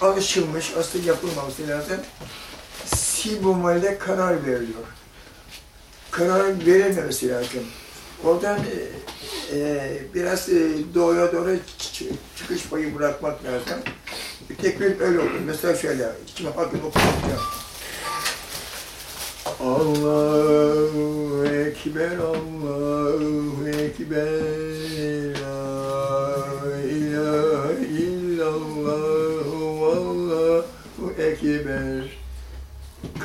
alışılmış, aslında yapılmaması lazım. Sibomalde karar veriliyor. Karar verilmemesi lazım. Oradan e, e, biraz e, doğuya doğru çıkış payı bırakmak lazım. Tek bir öyle olur. Mesela şöyle, şimdi bakın okuyacağım. Allahu Ekber, Allahu Ekber,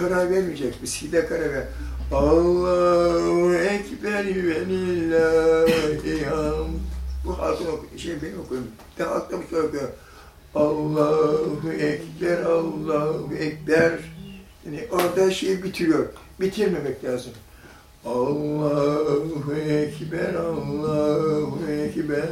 Karar vermeyecek mi? Side karar ver. Allahu Ekber ve lillahi hamd. Bu halkın oku, şey benim okuyorum. Ben bir şey okuyor. Allahu Ekber, Allahu Ekber. Yani orada şey bitiriyor. Bitirmemek lazım. Allahu Ekber, Allahu Ekber.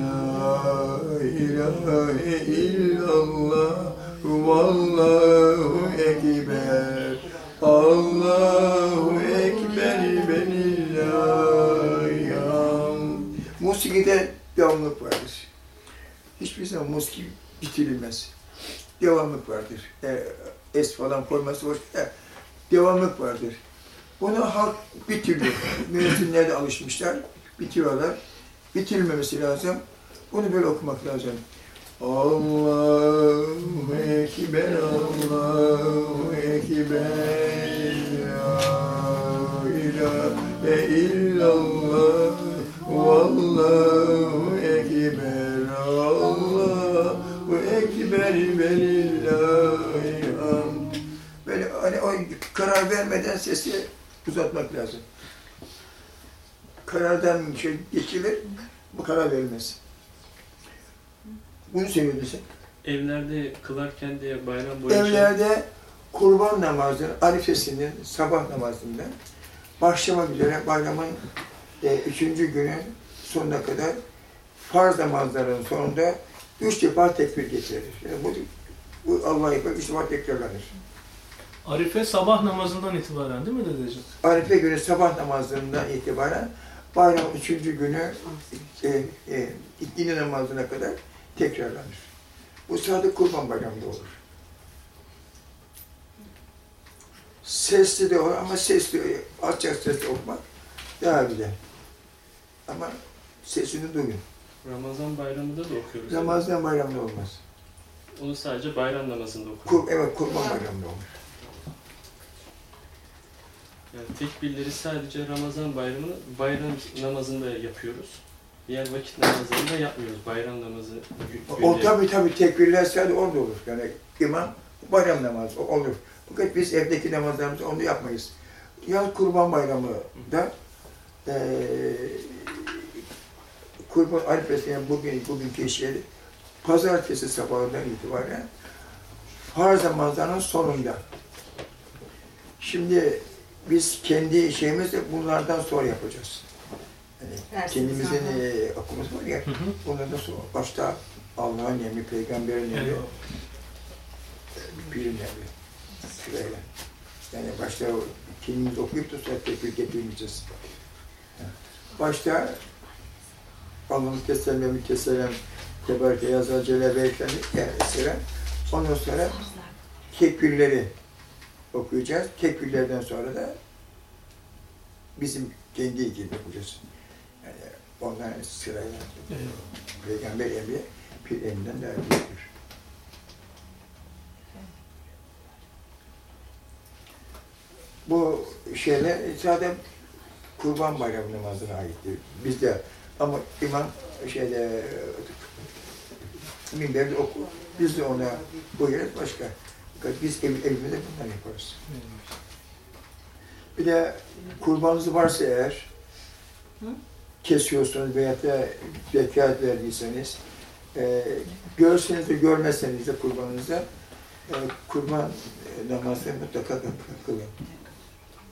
La ilahe illallah. Vallahu Ekber. Allahu Ekber ve lillahi hamd. Musikide devamlılık vardır. Hiçbir zaman musiki bitirilmez. Devamlık vardır. E, es falan koyması hoş da devamlık vardır. Bunu halk. Müezzinler de alışmışlar. Bitiriyorlar. Bitirilmemesi lazım. Bunu böyle okumak lazım. Allahu karar vermeden sesi uzatmak lazım. Karardan şey geçilir, bu karar verilmez. Bunu söylüyordu sen. Evlerde kılarken diye bayram boyunca Evlerde kurban namazının arifesinin sabah namazında başlamak üzere bayramın e, üçüncü günün sonuna kadar farz namazların sonunda üç defa tekbir getirir. Yani bu, bu Allah'a yapar, üç defa tekrarlanır. Arife sabah namazından itibaren değil mi dedeciğim? Arife günü sabah namazlarından itibaren bayramın üçüncü günü e, e, ikindi namazına kadar tekrarlanır. Bu sadece kurban bayramında olur. Sesli de olur ama sesli, alçak sesli okumak daha güzel. Ama sesini duyun. Ramazan bayramında da okuyoruz. Ramazan bayramında olmaz. Onu sadece bayram namazında okuyoruz. Kur, evet, kurban bayramında olur. Yani tekbirleri sadece Ramazan bayramını bayram namazında yapıyoruz. Diğer vakit namazlarında yapmıyoruz. Bayram namazı gü- O günde. tabi tabi tekbirler sadece orada olur. Yani imam bayram namazı olur. Fakat biz evdeki namazlarımızı onu yapmayız. Yalnız kurban bayramı da eee kurban arifesi yani bugün, bugünkü şey pazartesi sabahından itibaren farz namazlarının sonunda. Şimdi biz kendi şeyimizle bunlardan sonra yapacağız. Yani kendimizin eee okumuz var ya, Hı hı. Bunlardan sonra başta Allah'ın emri, peygamberin emri, pirin emri. Sırayla. Yani başta kendimiz okuyup da sonra tekbir getirmeyeceğiz. Başta Allah'ın keselem, keselem, tebareke yazar celle ve eklemi mesela. Ondan sonra tekbirleri okuyacağız. Tekbirlerden sonra da bizim kendi ilgili okuyacağız. Yani onların sırayla. Eyvallah. Peygamber emri pir emrinden daha büyüktür. Bu şeyler zaten Kurban Bayramı namazına aittir. Bizde ama imam şeyde minberde oku. Biz de ona buyuruz başka. Biz ev, evimizde bundan yaparız. Bir de kurbanınız varsa eğer kesiyorsunuz veya da zekat verdiyseniz e, görseniz de görmezseniz de kurbanınıza e, kurban namazını mutlaka kı- kılın.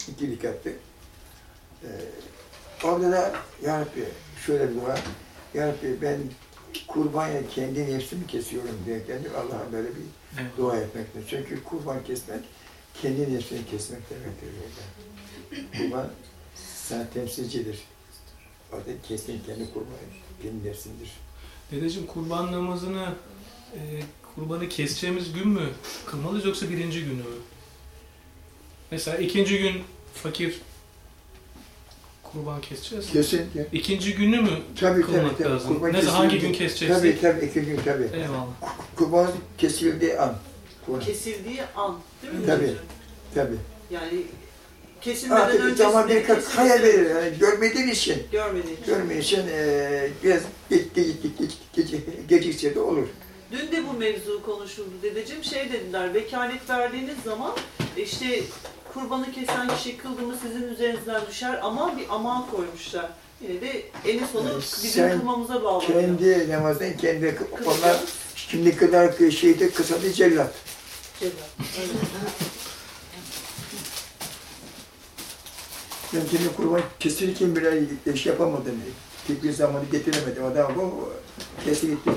İki rekatlı. E, orada da Ya Rabbi şöyle bir dua. Ya Rabbi ben kurban ya kendi nefsimi kesiyorum diye kendi Allah'a böyle bir Eyvallah. dua etmektir. Çünkü kurban kesmek kendi nefsini kesmek demektir. Yani. Kurban sen temsilcidir. Orada kesin kendi kurban, kendi nefsindir. Dedeciğim kurban namazını e, kurbanı keseceğimiz gün mü kılmalıyız yoksa birinci günü mü? Mesela ikinci gün fakir kurban keseceğiz. Kesin. İkinci günü mü Tabii tabii kılmak tabii. lazım? Kurban ne zaman hangi gün keseceksek? Tabii tabii iki gün tabii. Eyvallah. Kurban kesildiği an. Kurban. Kesildiği an değil mi? Tabii. hocam? Tabii. Yani kesilmeden Artık öncesinde zaman bir kat kaya verir. Yani görmediğin için. Görmediğin için. Görmediğin için eee biraz geç, geç, geç, gecikse de olur. Dün de bu mevzu konuşuldu dedeciğim. Şey dediler, vekalet verdiğiniz zaman işte kurbanı kesen kişi kıldığımı sizin üzerinizden düşer ama bir aman koymuşlar. Yine de en sonu Yani bizim kılmamıza bağlanıyor. Kendi namazdan kendi onlar Kılacağız. şimdi kadar şeyde kısadı cellat. Ceza. Evet. Ben kendi kurban kesilirken bile iş yapamadım. Tek bir zamanı getiremedim. Adam bu kesti gitti.